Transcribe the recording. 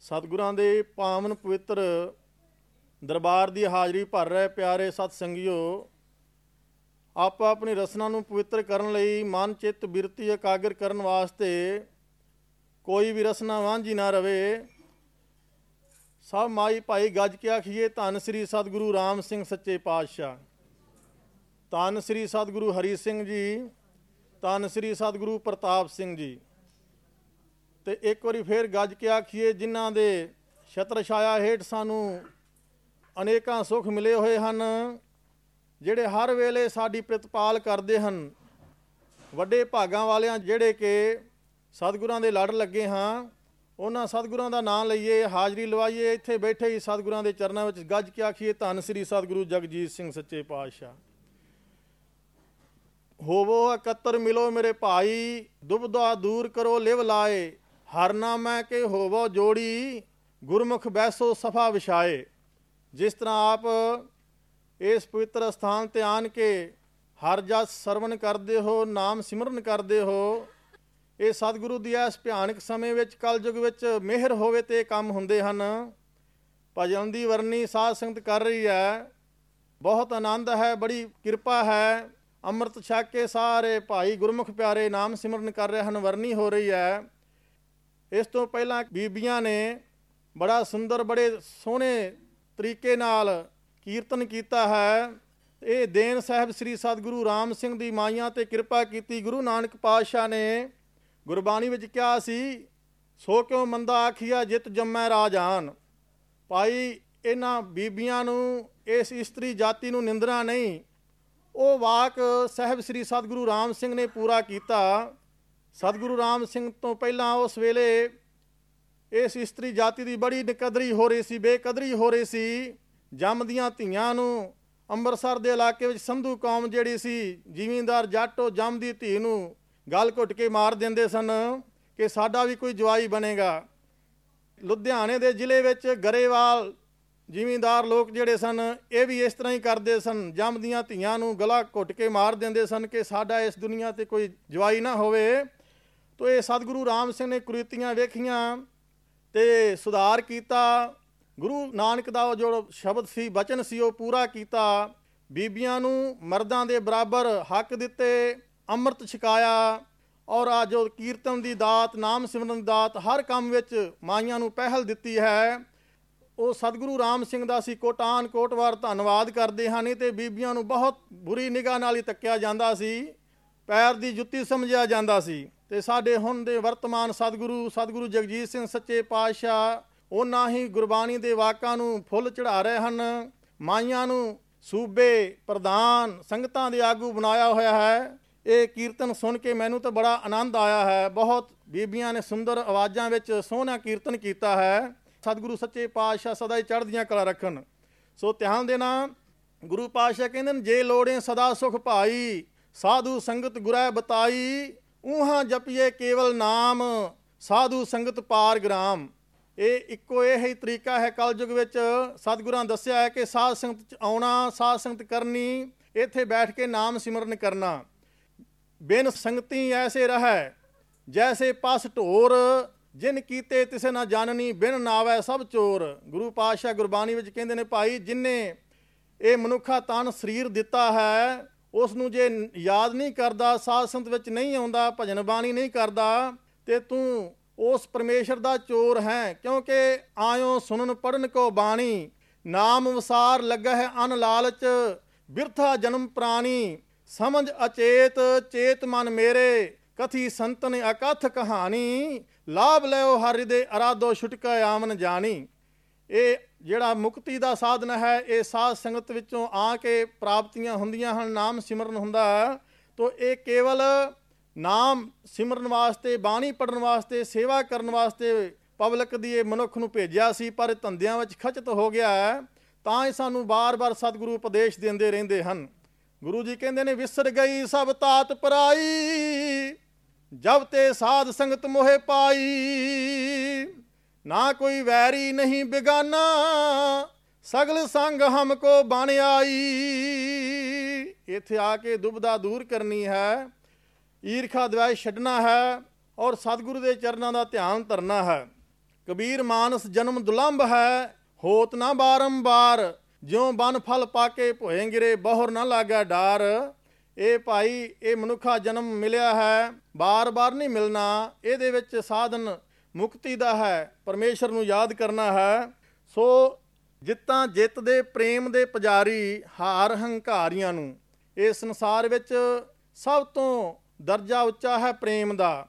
ਸਤਿਗੁਰਾਂ ਦੇ ਪਾਵਨ ਪਵਿੱਤਰ ਦਰਬਾਰ ਦੀ ਹਾਜ਼ਰੀ ਭਰ ਰਹੇ ਪਿਆਰੇ ਸਤ ਸੰਗਿਓ ਆਪ ਆਪਣੀ ਰਸਨਾ ਨੂੰ ਪਵਿੱਤਰ ਕਰਨ ਲਈ ਮਨ ਚਿੱਤ ਬਿਰਤੀ ਇਕਾਗਰ ਕਰਨ ਵਾਸਤੇ ਕੋਈ ਵੀ ਰਸਨਾ ਵਾਂਝੀ ਨਾ ਰਵੇ। ਸਭ ਮਾਈ ਭਾਈ ਗੱਜ ਕੇ ਆਖੀਏ, ਧੰਨ ਸ੍ਰੀ ਸਤਿਗੁਰੂ ਰਾਮ ਸਿੰਘ ਸੱਚੇ ਪਾਤਸ਼ਾਹ। ਧੰਨ ਸ੍ਰੀ ਸਤਿਗੁਰੂ ਹਰੀ ਸਿੰਘ ਜੀ, ਧੰਨ ਸ੍ਰੀ ਸਤਿਗੁਰੂ ਪ੍ਰਤਾਪ ਸਿੰਘ ਜੀ। ਤੇ ਇੱਕ ਵਾਰੀ ਫੇਰ ਗੱਜ ਕੇ ਆਖੀਏ, ਜਿਨ੍ਹਾਂ ਦੇ ਛਤਰ ਛਾਇਆ ਹੇਠ ਸਾਨੂੰ ਅਨੇਕਾਂ ਸੁੱਖ ਮਿਲੇ ਹੋਏ ਹਨ, ਜਿਹੜੇ ਹਰ ਵੇਲੇ ਸਾਡੀ ਪ੍ਰਤਪਾਲ ਕਰਦੇ ਹਨ। ਵੱਡੇ ਭਾਗਾਂ ਵਾਲਿਆਂ ਜਿਹੜੇ ਕਿ ਸਤਿਗੁਰਾਂ ਦੇ ਲੜ ਲੱਗੇ ਹਾਂ, ਉਹਨਾਂ ਸਤਿਗੁਰਾਂ ਦਾ ਨਾਮ ਲਈਏ, ਹਾਜ਼ਰੀ ਲਵਾਈਏ, ਇੱਥੇ ਬੈਠੇ ਹੀ ਸਤਿਗੁਰਾਂ ਦੇ ਚਰਨਾਂ ਵਿੱਚ ਗੱਜ ਕੇ ਆਖੀਏ, ਧੰਨ ਸ੍ਰੀ ਸਤਿਗੁਰੂ ਜਗਜੀਤ ਸਿੰਘ ਸੱਚੇ ਪਾਤਸ਼ਾਹ। ਹੋਵੋ ਇਕੱਤਰ ਮਿਲੋ ਮੇਰੇ ਭਾਈ ਦੁਬਦਾ ਦੂਰ ਕਰੋ, ਲਿਵ ਲਾਏ ਹਰ ਨਾਮੈ ਕੇ ਹੋਵੋ ਜੋੜੀ, ਗੁਰਮੁਖ ਬੈਸੋ ਸਫਾ ਵਿਛਾਏ। ਜਿਸ ਤਰ੍ਹਾਂ ਆਪ ਇਸ ਪਵਿੱਤਰ ਸਥਾਨ ਤੇ ਆਣ ਕੇ ਹਰ ਜਸ ਸਰਵਨ ਕਰਦੇ ਹੋ, ਨਾਮ ਸਿਮਰਨ ਕਰਦੇ ਹੋ, ਇਹ ਸਤਿਗੁਰੂ ਦੀ ਇਸ ਭਿਆਨਕ ਸਮੇਂ ਵਿੱਚ, ਕਲਯੁਗ ਵਿੱਚ ਮਿਹਰ ਹੋਵੇ ਤੇ ਕੰਮ ਹੁੰਦੇ ਹਨ। ਭਜਨ ਦੀ ਵਰਨੀ ਸਾਧ ਸੰਗਤ ਕਰ ਰਹੀ ਹੈ। ਬਹੁਤ ਆਨੰਦ ਹੈ, ਬੜੀ ਕਿਰਪਾ ਹੈ। ਅੰਮ੍ਰਿਤ ਛਕ ਕੇ ਸਾਰੇ ਭਾਈ ਗੁਰਮੁਖ ਪਿਆਰੇ ਨਾਮ ਸਿਮਰਨ ਕਰ ਰਹੇ ਹਨ, ਵਰਨੀ ਹੋ ਰਹੀ ਹੈ। ਇਸ ਤੋਂ ਪਹਿਲਾਂ ਬੀਬੀਆਂ ਨੇ ਬੜਾ ਸੁੰਦਰ, ਬੜੇ ਸੋਹਣੇ ਤਰੀਕੇ ਨਾਲ ਕੀਰਤਨ ਕੀਤਾ ਹੈ। ਇਹ ਦੇਨ ਸਾਹਿਬ ਸ੍ਰੀ ਸਤਿਗੁਰੂ ਰਾਮ ਸਿੰਘ ਦੀ ਮਾਈਆਂ ਤੇ ਕਿਰਪਾ ਕੀਤੀ ਗੁਰੂ ਨਾਨਕ ਪਾਤਸ਼ਾਹ ਨੇ ਗੁਰਬਾਣੀ ਵਿੱਚ ਕਿਹਾ ਸੀ, ਸੋ ਕਿਉ ਮੰਦਾ ਆਖੀਆ ਜਿਤ ਜੰਮੈ ਰਾਜਾਨ? ਭਾਈ, ਇਹਨਾਂ ਬੀਬੀਆਂ ਨੂੰ, ਇਸ ਇਸਤਰੀ ਜਾਤੀ ਨੂੰ ਨਿੰਦਣਾ ਨਹੀਂ। ਉਹ ਵਾਕ ਸਾਹਿਬ ਸ੍ਰੀ ਸਤਿਗੁਰੂ ਰਾਮ ਸਿੰਘ ਨੇ ਪੂਰਾ ਕੀਤਾ। ਸਤਿਗੁਰੂ ਰਾਮ ਸਿੰਘ ਤੋਂ ਪਹਿਲਾਂ ਉਸ ਵੇਲੇ ਇਸ ਇਸਤਰੀ ਜਾਤੀ ਦੀ ਬੜੀ ਨਿਕਦਰੀ ਹੋ ਰਹੀ ਸੀ, ਬੇਕਦਰੀ ਹੋ ਰਹੀ ਸੀ। ਜੰਮਦੀਆਂ ਧੀਆਂ ਨੂੰ ਅੰਮ੍ਰਿਤਸਰ ਦੇ ਇਲਾਕੇ ਵਿੱਚ ਸੰਧੂ ਕੌਮ ਜਿਹੜੀ ਸੀ, ਜ਼ਿਮੀਂਦਾਰ ਜੱਟੋ ਜੰਮਦੀ ਧੀ ਨੂੰ ਗਲ ਘੁੱਟ ਕੇ ਮਾਰ ਦਿੰਦੇ ਸਨ ਕਿ ਸਾਡਾ ਵੀ ਕੋਈ ਜਵਾਈ ਬਣੇਗਾ। ਲੁਧਿਆਣੇ ਦੇ ਜ਼ਿਲ੍ਹੇ ਵਿੱਚ ਗਰੇਵਾਲ ਜ਼ਿਮੀਂਦਾਰ ਲੋਕ ਜਿਹੜੇ ਸਨ, ਇਹ ਵੀ ਇਸ ਤਰ੍ਹਾਂ ਹੀ ਕਰਦੇ ਸਨ। ਜੰਮਦੀਆਂ ਧੀਆਂ ਨੂੰ ਗਲਾ ਘੁੱਟ ਕੇ ਮਾਰ ਦਿੰਦੇ ਸਨ ਕਿ ਸਾਡਾ ਇਸ ਦੁਨੀਆ ਤੇ ਕੋਈ ਜਵਾਈ ਨਾ ਹੋਵੇ। ਤੋ ਇਹ ਸਤਿਗੁਰੂ ਰਾਮ ਸਿੰਘ ਨੇ ਕੁਰੀਤੀਆਂ ਵੇਖੀਆਂ ਤੇ ਸੁਧਾਰ ਕੀਤਾ। ਗੁਰੂ ਨਾਨਕ ਦਾ ਜੋ ਸ਼ਬਦ ਸੀ, ਬਚਨ ਸੀ, ਉਹ ਪੂਰਾ ਕੀਤਾ। ਬੀਬੀਆਂ ਨੂੰ ਮਰਦਾਂ ਦੇ ਬਰਾਬਰ ਹੱਕ ਦਿੱਤੇ, ਅੰਮ੍ਰਿਤ ਛਕਾਇਆ ਔਰ ਆ ਜੋ ਕੀਰਤਨ ਦੀ ਦਾਤ, ਨਾਮ ਸਿਮਰਨ ਦੀ ਦਾਤ, ਹਰ ਕੰਮ ਵਿੱਚ ਮਾਈਆਂ ਨੂੰ ਪਹਿਲ ਦਿੱਤੀ ਹੈ। ਉਹ ਸਤਿਗੁਰੂ ਰਾਮ ਸਿੰਘ ਦਾ ਸੀ ਕੋਟਾਨ ਕੋਟਵਾਰ ਧੰਨਵਾਦ ਕਰਦੇ ਹਨ ਨਹੀਂ ਤੇ ਬੀਬੀਆਂ ਨੂੰ ਬਹੁਤ ਬੁਰੀ ਨਿਗਾਹ ਨਾਲ ਹੀ ਤੱਕਿਆ ਜਾਂਦਾ ਸੀ। ਪੈਰ ਦੀ ਜੁੱਤੀ ਸਮਝਿਆ ਜਾਂਦਾ ਸੀ ਤੇ ਸਾਡੇ ਹੁਣ ਦੇ ਵਰਤਮਾਨ ਸਤਿਗੁਰੂ ਸਤਿਗੁਰੂ ਜਗਜੀਤ ਸਿੰਘ ਸੱਚੇ ਪਾਤਸ਼ਾਹ ਉਹਨਾਂ ਹੀ ਗੁਰਬਾਣੀ ਦੇ ਵਾਕਾਂ ਨੂੰ ਫੁੱਲ ਚੜਾ ਰਹੇ ਹਨ। ਮਾਈਆਂ ਨੂੰ ਸੂਬੇ, ਪ੍ਰਧਾਨ, ਸੰਗਤਾਂ ਦੇ ਆਗੂ ਬਣਾਇਆ ਹੋਇਆ ਹੈ। ਇਹ ਕੀਰਤਨ ਸੁਣ ਕੇ ਮੈਨੂੰ ਤਾਂ ਬੜਾ ਆਨੰਦ ਆਇਆ ਹੈ। ਬਹੁਤ ਬੀਬੀਆਂ ਨੇ ਸੁੰਦਰ ਆਵਾਜ਼ਾਂ ਵਿੱਚ ਸੋਹਣਾ ਕੀਰਤਨ ਕੀਤਾ ਹੈ। ਸਤਿਗੁਰੂ ਸੱਚੇ ਪਾਤਸ਼ਾਹ ਸਦਾ ਹੀ ਚੜ੍ਹਦੀਆਂ ਕਲਾ ਰੱਖਣ। ਸੋ ਧਿਆਨ ਦੇਣਾ, ਗੁਰੂ ਪਾਤਸ਼ਾਹ ਕਹਿੰਦੇ ਨੇ, ਜੇ ਲੋੜੇ ਸਦਾ ਸੁਖ ਭਾਈ ਸਾਧੂ ਸੰਗਤ ਗੁਰੈ ਬਤਾਈ ਉਹਾਂ ਜਪੀਏ ਕੇਵਲ ਨਾਮ, ਸਾਧੂ ਸੰਗਤ ਪਾਰ ਗ੍ਰਾਮ। ਇਹ ਇੱਕੋ ਇਹ ਹੀ ਤਰੀਕਾ ਹੈ ਕਲਯੁਗ ਵਿੱਚ, ਸਤਿਗੁਰਾਂ ਦੱਸਿਆ ਹੈ ਕਿ ਸਾਧ ਸੰਗਤ ਚ ਆਉਣਾ, ਸਾਧ ਸੰਗਤ ਕਰਨੀ, ਇੱਥੇ ਬੈਠ ਕੇ ਨਾਮ ਸਿਮਰਨ ਕਰਨਾ। ਬਿਨ ਸੰਗਤੀ ਐਸੇ ਰਹੈ, ਜੈਸੇ ਪਸ ਢੋਰ, ਜਿਨ ਕੀਤੇ ਤਿਸੇ ਨਾ ਜਾਣਨੀ, ਬਿਨ ਨਾਵੈ ਸਭ ਚੋਰ। ਗੁਰੂ ਪਾਤਸ਼ਾਹ ਗੁਰਬਾਣੀ ਵਿੱਚ ਕਹਿੰਦੇ ਨੇ, ਭਾਈ ਜਿਨਨੇ ਇਹ ਮਨੁੱਖਾ ਤਨ ਸਰੀਰ ਦਿੱਤਾ ਹੈ ਉਸ ਨੂੰ ਜੇ ਯਾਦ ਨਹੀਂ ਕਰਦਾ, ਸਾਧ ਸੰਗਤ ਵਿੱਚ ਨਹੀਂ ਆਉਂਦਾ, ਭਜਨ ਬਾਣੀ ਨਹੀਂ ਕਰਦਾ, ਤੇ ਤੂੰ ਉਸ ਪਰਮੇਸ਼ਰ ਦਾ ਚੋਰ ਹੈ, ਕਿਉਂਕਿ ਆਇਓ ਸੁਣਨ ਪੜਨ ਕੋ ਬਾਣੀ। ਨਾਮ ਵਸਾਰ ਲੱਗਾ ਹੈ ਅਨ ਲਾਲਚ, ਬਿਰਥਾ ਜਨਮ ਪ੍ਰਾਣੀ। ਸਮਝ ਅਚੇਤ, ਚੇਤ ਮਨ ਮੇਰੇ, ਕਥੀ ਸੰਤਨ ਅਕਥ ਕਹਾਣੀ। ਲਾਭ ਲਿਓ ਹਰਿ ਦੇ ਅਰਾਧੋ ਛੁਟਕਾ ਆਮਨ ਜਾਣੀ। ਇਹ ਜਿਹੜਾ ਮੁਕਤੀ ਦਾ ਸਾਧਨ ਹੈ, ਇਹ ਸਾਧ ਸੰਗਤ ਵਿੱਚੋਂ ਆ ਕੇ ਪ੍ਰਾਪਤੀਆਂ ਹੁੰਦੀਆਂ ਹਨ, ਨਾਮ ਸਿਮਰਨ ਹੁੰਦਾ ਤੋ ਇਹ ਕੇਵਲ ਨਾਮ ਸਿਮਰਨ ਵਾਸਤੇ, ਬਾਣੀ ਪੜਨ ਵਾਸਤੇ, ਸੇਵਾ ਕਰਨ ਵਾਸਤੇ ਪਬਲਿਕ ਦੀ ਇਹ ਮਨੁੱਖ ਨੂੰ ਭੇਜਿਆ ਸੀ, ਪਰ ਧੰਦਿਆਂ ਵਿੱਚ ਖਚਤ ਹੋ ਗਿਆ ਹੈ। ਤਾਂ ਹੀ ਸਾਨੂੰ ਬਾਰ-ਬਾਰ ਸਤਿਗੁਰੂ ਉਪਦੇਸ਼ ਦਿੰਦੇ ਰਹਿੰਦੇ ਹਨ। ਗੁਰੂ ਜੀ ਕਹਿੰਦੇ ਨੇ, ਵਿਸਰ ਗਈ ਸਭ ਤਾਤ ਪਰਾਈ, ਜਬ ਤੇ ਸਾਧ ਸੰਗਤ ਮੋਹਿ ਪਾਈ। ਨਾ ਕੋਈ ਵੈਰੀ ਨਹੀਂ ਬਿਗਾਨਾ, ਸਗਲ ਸੰਗ ਹਮਕੋ ਬਣ ਆਈ। ਇੱਥੇ ਆ ਕੇ ਦੁਬਦਾ ਦੂਰ ਕਰਨੀ ਹੈ, ਈਰਖਾ ਦਵਾਈ ਛੱਡਣਾ ਹੈ ਔਰ ਸਤਿਗੁਰੂ ਦੇ ਚਰਨਾਂ ਦਾ ਧਿਆਨ ਧਰਨਾ ਹੈ। ਕਬੀਰ ਮਾਨਸ ਜਨਮ ਦੁਲੰਭ ਹੈ, ਹੋਤ ਨਾ ਬਾਰੰਬਾਰ, ਜਿਉ ਬਨ ਫਲ ਪਾਕੇ ਭੋਏ ਗਿਰੇ, ਬਹੁਰ ਨਾ ਲਾਗਾ ਡਾਰ। ਇਹ ਭਾਈ, ਇਹ ਮਨੁੱਖਾ ਜਨਮ ਮਿਲਿਆ ਹੈ, ਬਾਰ-ਬਾਰ ਨਹੀਂ ਮਿਲਣਾ, ਇਹਦੇ ਵਿੱਚ ਸਾਧਨ ਮੁਕਤੀ ਦਾ ਹੈ, ਪਰਮੇਸ਼ਰ ਨੂੰ ਯਾਦ ਕਰਨਾ ਹੈ। ਸੋ ਜਿੱਤਾਂ ਜਿੱਤ ਦੇ ਪ੍ਰੇਮ ਦੇ ਪੁਜਾਰੀ ਹਾਰ ਹੰਕਾਰੀਆਂ ਨੂੰ, ਇਸ ਸੰਸਾਰ ਵਿੱਚ ਸਭ ਤੋਂ ਦਰਜਾ ਉੱਚਾ ਹੈ ਪ੍ਰੇਮ ਦਾ।